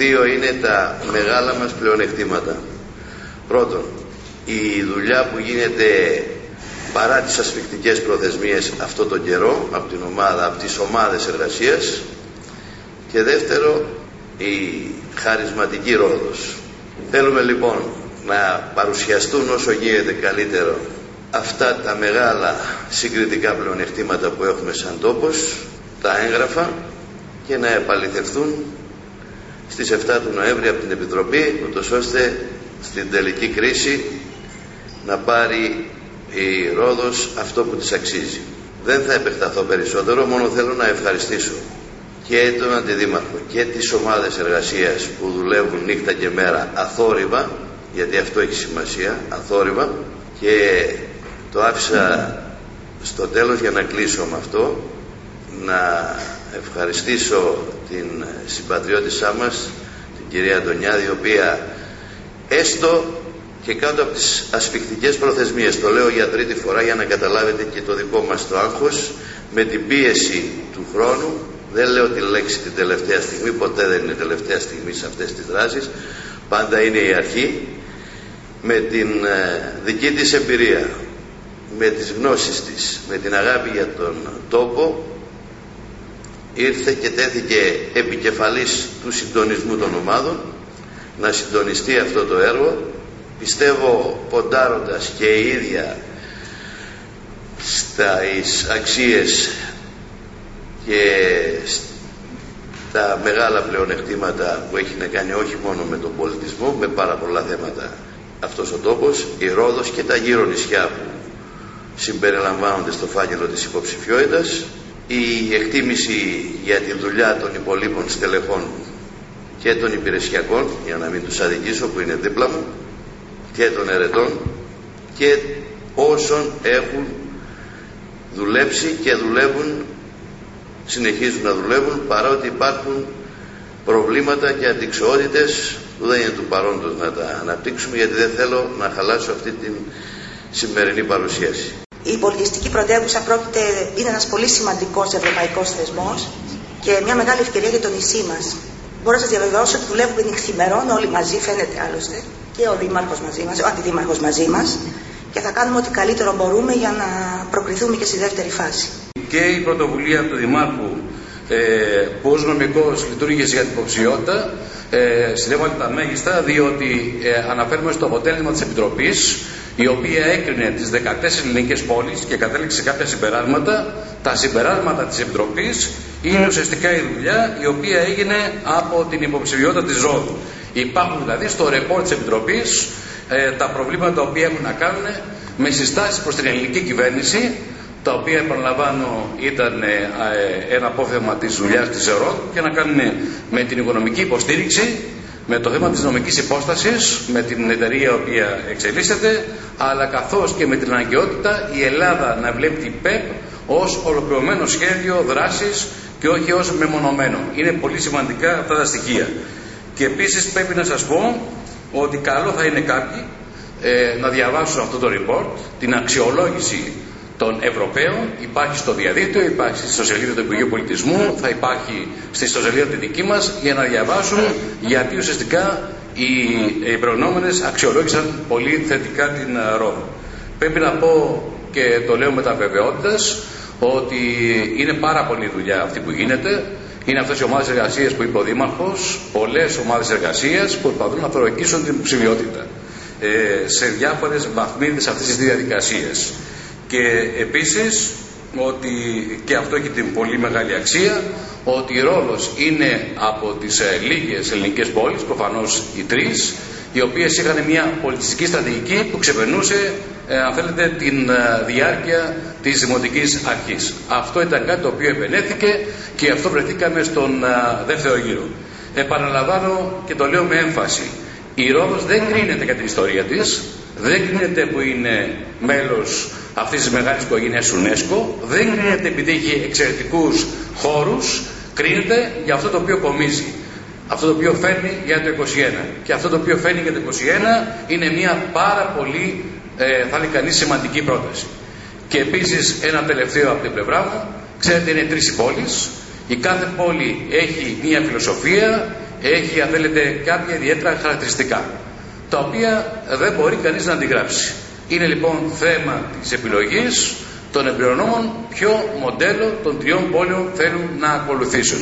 Δύο είναι τα μεγάλα μας πλεονεκτήματα. Πρώτον, η δουλειά που γίνεται παρά τις ασφικτικές προθεσμίες αυτό τον καιρό από την ομάδα, από τις ομάδες εργασίας και δεύτερο η χαρισματική ρόδος. Θέλουμε λοιπόν να παρουσιαστούν όσο γίνεται καλύτερο αυτά τα μεγάλα συγκριτικά πλεονεκτήματα που έχουμε σαν τόπος, τα έγγραφα και να επαληθευτούν στις 7 του Νοέμβρη από την Επιτροπή ούτως ώστε στην τελική κρίση να πάρει η Ρόδος αυτό που της αξίζει. Δεν θα επεκταθώ περισσότερο, μόνο θέλω να ευχαριστήσω και τον Αντιδήμαρχο και τις ομάδες εργασίας που δουλεύουν νύχτα και μέρα αθόρυβα, γιατί αυτό έχει σημασία, αθόρυβα και το άφησα στο τέλος για να κλείσω με αυτό, να ευχαριστήσω την συμπατριώτησά μας, την κυρία Αντωνιάδη, η οποία έστω και κάτω από τις ασφιχτικές προθεσμίες, το λέω για τρίτη φορά για να καταλάβετε και το δικό μας το άγχος, με την πίεση του χρόνου, δεν λέω τη λέξη την τελευταία στιγμή, ποτέ δεν είναι τελευταία στιγμή σε αυτές τις δράσεις, πάντα είναι η αρχή, με την ε, δική της εμπειρία, με τις γνώσεις της, με την αγάπη για τον τόπο, ήρθε και τέθηκε επικεφαλής του συντονισμού των ομάδων να συντονιστεί αυτό το έργο. Πιστεύω ποντάροντας και η ίδια στα αξίες και στα μεγάλα πλεονεκτήματα που έχει να κάνει όχι μόνο με τον πολιτισμό, με πάρα πολλά θέματα αυτός ο τόπος, η Ρόδος και τα γύρω νησιά που συμπεριλαμβάνονται στο φάκελο της υποψηφιότητας, η εκτίμηση για τη δουλειά των υπολείπων στελεχών και των υπηρεσιακών, για να μην τους αδικήσω που είναι δίπλα μου, και των ερετών και όσων έχουν δουλέψει και δουλεύουν συνεχίζουν να δουλεύουν παρότι υπάρχουν προβλήματα και αντικσοότητες που δεν είναι του παρόντος να τα αναπτύξουμε γιατί δεν θέλω να χαλάσω αυτή την σημερινή παρουσίαση. Η πολιτιστική πρωτεύουσα πρόκειται, είναι ένας πολύ σημαντικός ευρωπαϊκός θεσμός και μια μεγάλη ευκαιρία για το νησί μας. Μπορώ να σας διαβεβαιώσω ότι δουλεύουμε νυχθημερών όλοι μαζί, φαίνεται άλλωστε, και ο Δήμαρχος μαζί μας, ο Αντιδήμαρχος μαζί μας και θα κάνουμε ό,τι καλύτερο μπορούμε για να προκριθούμε και στη δεύτερη φάση. Και η πρωτοβουλία του Δημάρχου ε, που ως νομικός λειτουργήσε για την υποψηφιότητα ε, συνέβαλε τα μέγιστα διότι ε, αναφέρουμε στο αποτέλεσμα της Επιτροπής η οποία έκρινε τις 14 ελληνικές πόλεις και κατέληξε κάποια συμπεράσματα. Τα συμπεράσματα της Επιτροπής είναι ουσιαστικά η δουλειά η οποία έγινε από την υποψηφιότητα της Ρόδου. Υπάρχουν δηλαδή στο ρεπόρ της Επιτροπής ε, τα προβλήματα τα οποία έχουν να κάνουν με συστάσεις προς την ελληνική κυβέρνηση τα οποία επαναλαμβάνω ήταν ε, ε, ένα απόθεμα της δουλειάς της ΕΡΟΔ και να κάνουν με την οικονομική υποστήριξη με το θέμα της νομικής υπόστασης, με την εταιρεία η οποία εξελίσσεται, αλλά καθώς και με την αναγκαιότητα η Ελλάδα να βλέπει την ΠΕΠ ως ολοκληρωμένο σχέδιο δράσης και όχι ως μεμονωμένο. Είναι πολύ σημαντικά αυτά τα στοιχεία. Και επίσης πρέπει να σας πω ότι καλό θα είναι κάποιοι ε, να διαβάσουν αυτό το report, την αξιολόγηση των Ευρωπαίων, υπάρχει στο διαδίκτυο, υπάρχει στη ιστοσελίδα του Υπουργείου Πολιτισμού, θα υπάρχει στη ιστοσελίδα τη δική μας για να διαβάσουν γιατί ουσιαστικά οι προνόμενες αξιολόγησαν πολύ θετικά την Ρόδο. Πρέπει να πω και το λέω με τα βεβαιότητας ότι είναι πάρα πολλή δουλειά αυτή που γίνεται είναι αυτές οι ομάδες εργασίας που είπε ο Δήμαρχος, πολλές ομάδες εργασίας που προσπαθούν να προκύσουν την ψηφιότητα ε, σε διάφορες βαθμίδες αυτής της διαδικασίας. Και επίσης ότι και αυτό έχει την πολύ μεγάλη αξία ότι η Ρόδος είναι από τις ε, λίγες ελληνικές πόλεις, προφανώς οι τρεις, οι οποίες είχαν μια πολιτιστική στρατηγική που ξεπερνούσε ε, αν θέλετε, την ε, διάρκεια της Δημοτικής Αρχής. Αυτό ήταν κάτι το οποίο επενέθηκε και αυτό βρεθήκαμε στον ε, δεύτερο γύρο. Επαναλαμβάνω και το λέω με έμφαση. Η Ρόδος δεν κρίνεται για την ιστορία της, δεν κρίνεται που είναι μέλος αυτής της μεγάλης οικογένειας UNESCO, δεν κρίνεται επειδή έχει εξαιρετικούς χώρους, κρίνεται για αυτό το οποίο κομίζει. Αυτό το οποίο φέρνει για το 21. Και αυτό το οποίο φέρνει για το 21 είναι μια πάρα πολύ ε, θα είναι κανείς σημαντική πρόταση. Και επίσης ένα τελευταίο από την πλευρά μου, ξέρετε είναι τρεις οι πόλεις, η κάθε πόλη έχει μία φιλοσοφία, έχει, αν θέλετε, κάποια ιδιαίτερα χαρακτηριστικά, τα οποία δεν μπορεί κανείς να αντιγράψει. Είναι λοιπόν θέμα της επιλογής των εμπειρονόμων ποιο μοντέλο των τριών πόλεων θέλουν να ακολουθήσουν.